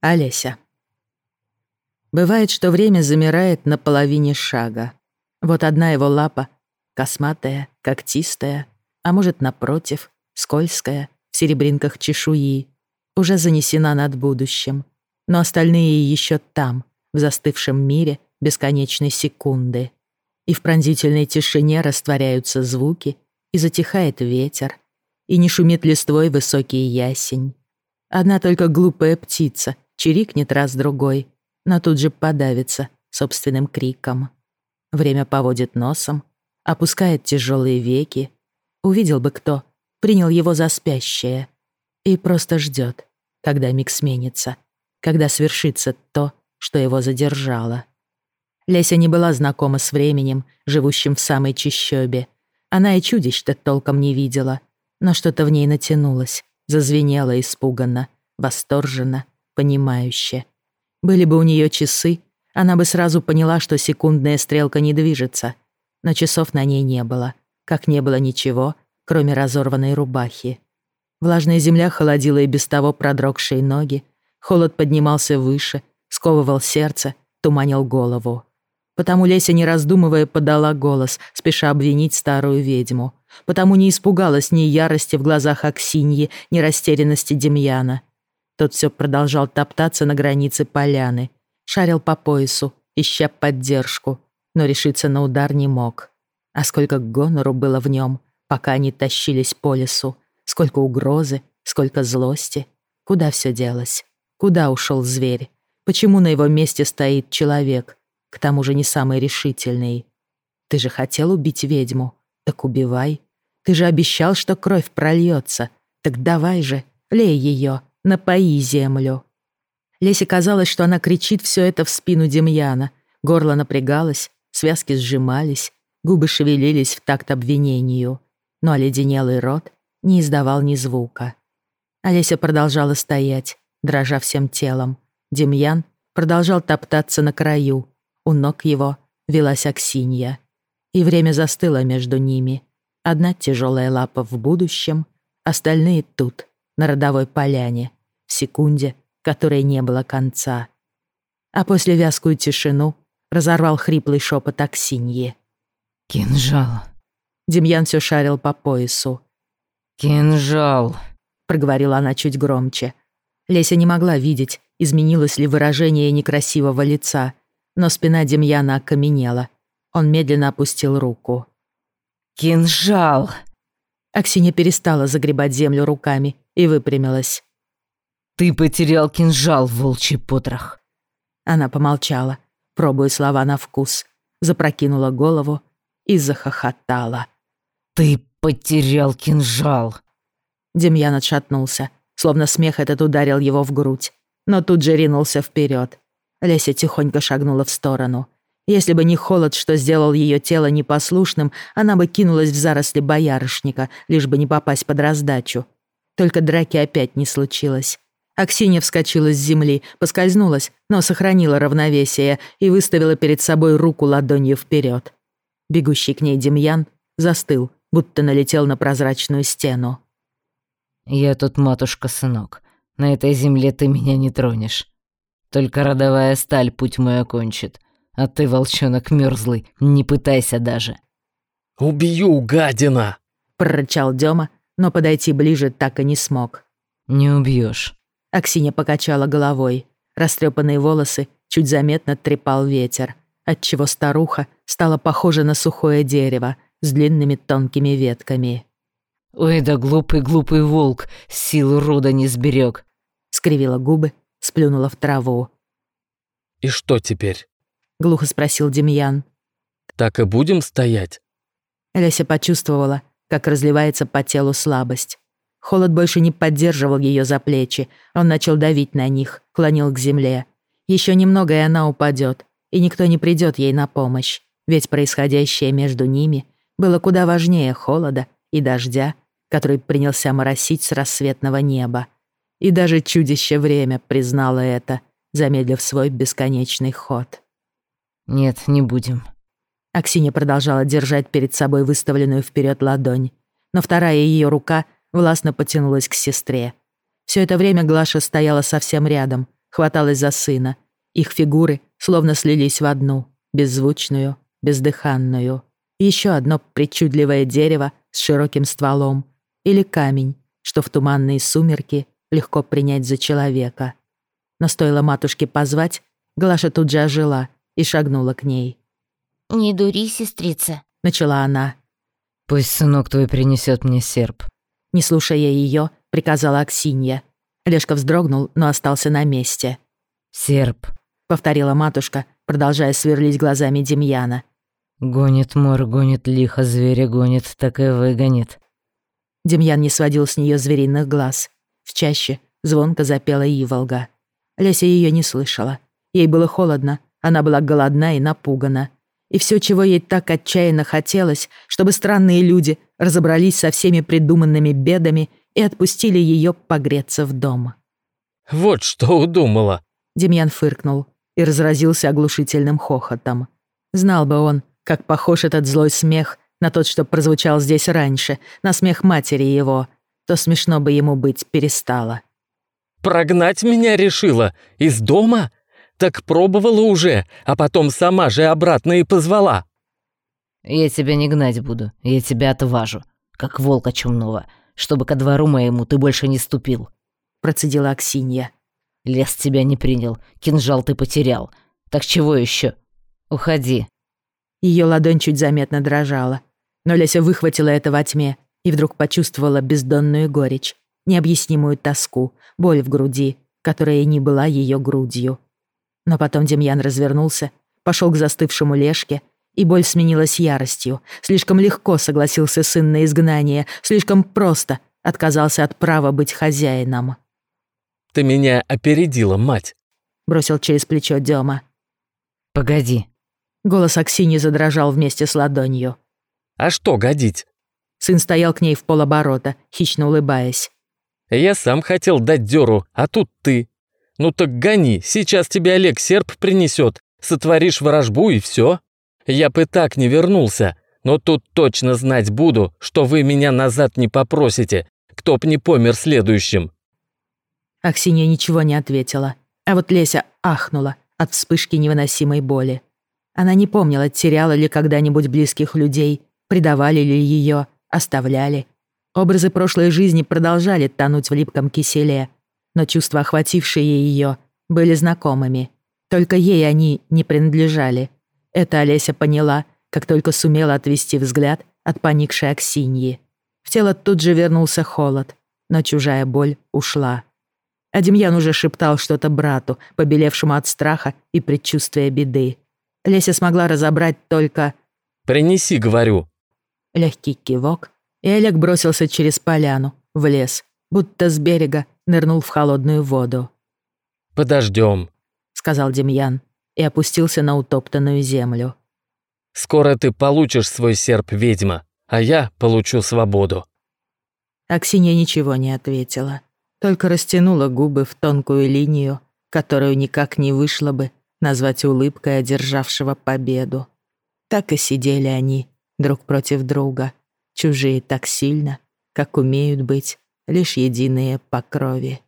Олеся. Бывает, что время замирает на половине шага. Вот одна его лапа, косматая, когтистая, а может, напротив, скользкая, в серебринках чешуи, уже занесена над будущим. Но остальные еще там, в застывшем мире бесконечной секунды. И в пронзительной тишине растворяются звуки, и затихает ветер, и не шумит листвой высокий ясень. Одна только глупая птица чирикнет раз-другой, но тут же подавится собственным криком. Время поводит носом, опускает тяжелые веки. Увидел бы кто, принял его за спящее и просто ждет, когда миг сменится, когда свершится то, что его задержало. Леся не была знакома с временем, живущим в самой чащобе. Она и чудищ-то толком не видела, но что-то в ней натянулось, зазвенело испуганно, восторженно, понимающе. Были бы у нее часы, она бы сразу поняла, что секундная стрелка не движется. Но часов на ней не было, как не было ничего, кроме разорванной рубахи. Влажная земля холодила и без того продрогшие ноги, холод поднимался выше, сковывал сердце, туманил голову. Потому Леся, не раздумывая, подала голос, спеша обвинить старую ведьму. Потому не испугалась ни ярости в глазах Аксиньи, ни растерянности Демьяна. Тот все продолжал топтаться на границе поляны, шарил по поясу, ища поддержку, но решиться на удар не мог. А сколько гонору было в нем, пока они тащились по лесу, сколько угрозы, сколько злости. Куда все делось? Куда ушел зверь? Почему на его месте стоит человек, к тому же не самый решительный? Ты же хотел убить ведьму, так убивай. Ты же обещал, что кровь прольется, так давай же, лей ее, напои землю. Лесе казалось, что она кричит все это в спину Демьяна. Горло напрягалось, связки сжимались, губы шевелились в такт обвинению. Но оледенелый рот не издавал ни звука. Олеся продолжала стоять, дрожа всем телом. Демьян продолжал топтаться на краю. У ног его велась Аксинья. И время застыло между ними. Одна тяжелая лапа в будущем, остальные тут, на родовой поляне, в секунде, которой не было конца. А после вязкую тишину разорвал хриплый шепот Аксиньи. «Кинжал». Демьян все шарил по поясу. «Кинжал», — проговорила она чуть громче. Леся не могла видеть, изменилось ли выражение некрасивого лица, но спина Демьяна окаменела. Он медленно опустил руку. «Кинжал!» Аксинья перестала загребать землю руками и выпрямилась. «Ты потерял кинжал, волчий потрох!» Она помолчала, пробуя слова на вкус, запрокинула голову и захохотала. «Ты потерял кинжал!» Демьян отшатнулся, словно смех этот ударил его в грудь, но тут же ринулся вперед. Леся тихонько шагнула в сторону. Если бы не холод, что сделал ее тело непослушным, она бы кинулась в заросли боярышника, лишь бы не попасть под раздачу. Только драки опять не случилось. Аксинья вскочила с земли, поскользнулась, но сохранила равновесие и выставила перед собой руку ладонью вперед. Бегущий к ней Демьян застыл, будто налетел на прозрачную стену. «Я тут матушка-сынок. На этой земле ты меня не тронешь. Только родовая сталь путь мой окончит. А ты, волчонок мёрзлый, не пытайся даже». «Убью, гадина!» — прорычал Дема, но подойти ближе так и не смог. «Не убьёшь». Аксинья покачала головой. Растрепанные волосы чуть заметно трепал ветер, отчего старуха стала похожа на сухое дерево с длинными тонкими ветками. «Ой, да глупый-глупый волк, силу рода не сберег!» Скривила губы, сплюнула в траву. «И что теперь?» — глухо спросил Демьян. «Так и будем стоять?» Леся почувствовала, как разливается по телу слабость. Холод больше не поддерживал ее за плечи, он начал давить на них, клонил к земле. Еще немного, и она упадет, и никто не придет ей на помощь, ведь происходящее между ними было куда важнее холода и дождя, который принялся моросить с рассветного неба. И даже чудище время признало это, замедлив свой бесконечный ход. «Нет, не будем». Аксинья продолжала держать перед собой выставленную вперед ладонь, но вторая ее рука властно потянулась к сестре. Все это время Глаша стояла совсем рядом, хваталась за сына. Их фигуры словно слились в одну, беззвучную, бездыханную. Еще одно причудливое дерево с широким стволом или камень, что в туманные сумерки легко принять за человека. Но стоило матушке позвать, Глаша тут же ожила и шагнула к ней. «Не дури, сестрица», — начала она. «Пусть сынок твой принесет мне серп». Не слушая ее, приказала Аксинья. Лешка вздрогнул, но остался на месте. «Серп», — повторила матушка, продолжая сверлить глазами Демьяна. «Гонит мор, гонит лихо, зверя гонит, так и выгонит». Демьян не сводил с нее звериных глаз. В чаще звонко запела Иволга. Леся ее не слышала. Ей было холодно, она была голодна и напугана. И все, чего ей так отчаянно хотелось, чтобы странные люди разобрались со всеми придуманными бедами и отпустили ее погреться в дом. «Вот что удумала!» Демьян фыркнул и разразился оглушительным хохотом. Знал бы он, как похож этот злой смех на тот, что прозвучал здесь раньше, на смех матери его, то смешно бы ему быть перестало. «Прогнать меня решила? Из дома? Так пробовала уже, а потом сама же обратно и позвала». «Я тебя не гнать буду, я тебя отважу, как волка чумного, чтобы ко двору моему ты больше не ступил», — процедила Аксинья. «Лес тебя не принял, кинжал ты потерял. Так чего еще? Уходи». Ее ладонь чуть заметно дрожала, но Леся выхватила это во тьме и вдруг почувствовала бездонную горечь, необъяснимую тоску, боль в груди, которая не была ее грудью. Но потом Демьян развернулся, пошел к застывшему Лешке, и боль сменилась яростью. Слишком легко согласился сын на изгнание, слишком просто отказался от права быть хозяином. «Ты меня опередила, мать!» бросил через плечо Дема. «Погоди». Голос Аксини задрожал вместе с ладонью. «А что годить?» Сын стоял к ней в полоборота, хищно улыбаясь. «Я сам хотел дать дёру, а тут ты. Ну так гони, сейчас тебе Олег серп принесет, сотворишь ворожбу и все. Я бы так не вернулся, но тут точно знать буду, что вы меня назад не попросите, кто б не помер следующим». Аксинья ничего не ответила, а вот Леся ахнула от вспышки невыносимой боли. Она не помнила, теряла ли когда-нибудь близких людей, предавали ли ее, оставляли. Образы прошлой жизни продолжали тонуть в липком киселе, но чувства, охватившие ее, были знакомыми. Только ей они не принадлежали. Это Олеся поняла, как только сумела отвести взгляд от поникшей Аксиньи. В тело тут же вернулся холод, но чужая боль ушла. А Демьян уже шептал что-то брату, побелевшему от страха и предчувствия беды. Леся смогла разобрать только «Принеси, говорю». Легкий кивок, и Олег бросился через поляну, в лес, будто с берега нырнул в холодную воду. «Подождем», — сказал Демьян и опустился на утоптанную землю. «Скоро ты получишь свой серп, ведьма, а я получу свободу». Аксинья ничего не ответила, только растянула губы в тонкую линию, которую никак не вышло бы назвать улыбкой одержавшего победу. Так и сидели они друг против друга, чужие так сильно, как умеют быть лишь единые по крови.